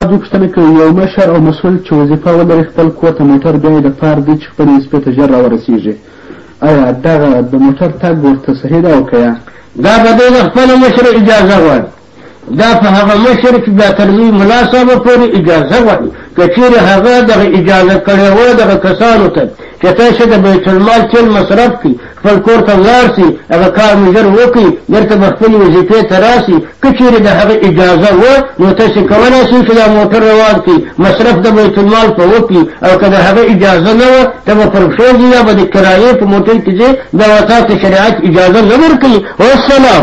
تاسو پوښتنه کوي یو مشر او مسول چې وظیفه ولري خپل کور ته موټر بیایي د پار دي چې خپلې وظیفې ته ژر راورسیږي ایا دغه د موټر تګ ورته صحیح ده او که یا دا به دی د خپل مشر اجازه غواړي دا په هغه مشر چې بیا تر لوی ملا صاحب پورې اجازه غواړي که چیرې هغه دغه اجازه کړې وه دغه کسانو ته چې تاسو د بیت المال تیل مصرف کړي خپل کور ته ولاړ شي، هغه کار مو ژر وکړي، بېرته به خپلې وظیفې ته راشي، که چېرې د هغه اجازه وه، نو تاسې کولای شئ چې دا موټر روان کړئ، مصرف د بیت المال په وکړي او که د هغه اجازه نه وه، ته به پر پښو ځې یا به د کرایې په موټر کې ځې، دا ورته شریعت اجازه نه ورکوي. والسلام.